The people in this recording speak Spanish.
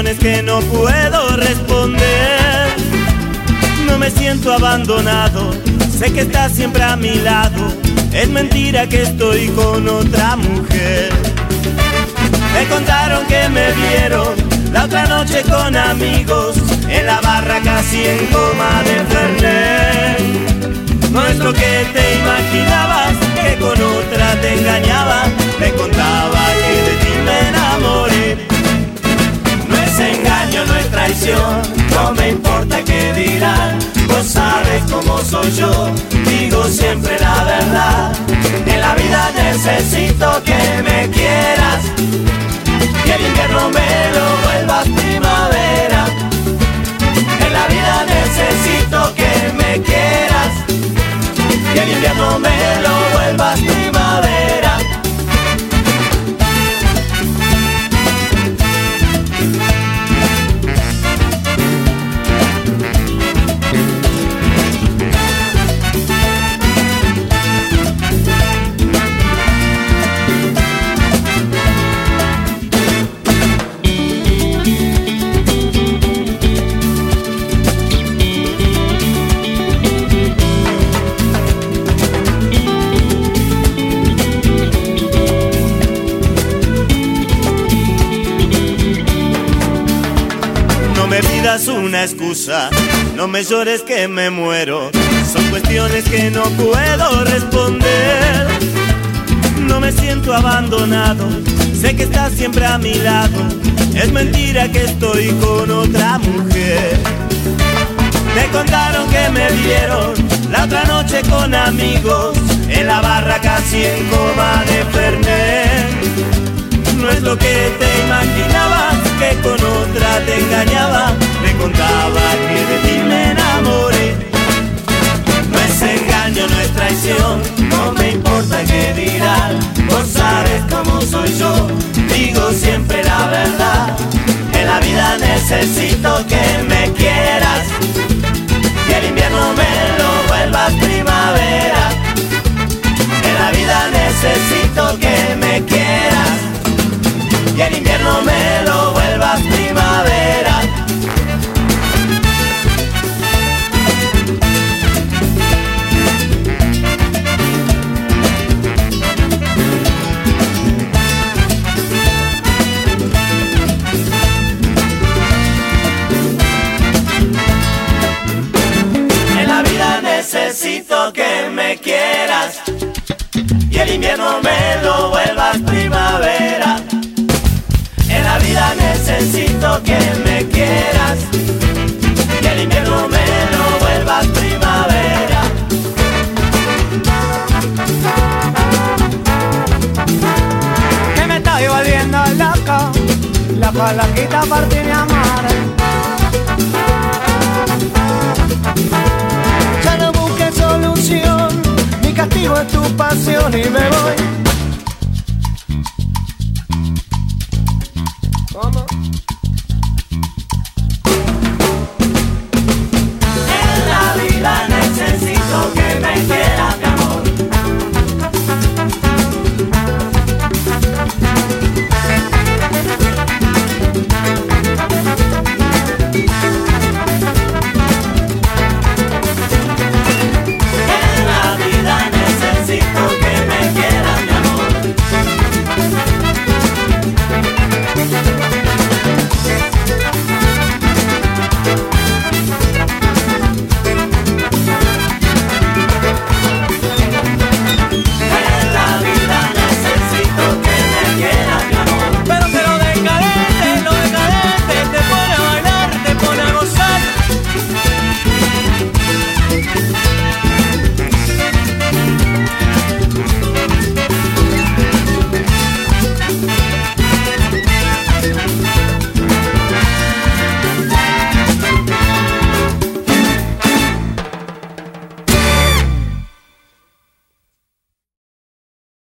cuestiones que no puedo responder. No me siento abandonado, sé que estás siempre a mi lado. Es mentira que estoy con otra mujer. Me contaron que me vieron la otra noche con amigos en la barra casi en coma de Fernet. No es lo que te imaginabas, que con otra te engañaba. Me contaba siempre la verdad. En la vida necesito que me quieras y el invierno me lo no me llores que me muero. Son cuestiones que no puedo responder. No me siento abandonado, sé que estás siempre a mi lado. Es mentira que estoy con otra mujer. Me contaron que me vieron la otra noche con amigos en la barra casi en coma de Fernet. Yo, digo siempre la verdad. En la vida necesito que me quieras y el invierno me lo vuelvas primavera. En la vida necesito que necesito que me quieras y el invierno me lo vuelvas primavera. En la vida necesito que me quieras y el invierno me lo vuelvas primavera. que me estoy volviendo loco. La palanquita por ti, mi amor. Castigo es tu pasión y me voy. ¿Cómo?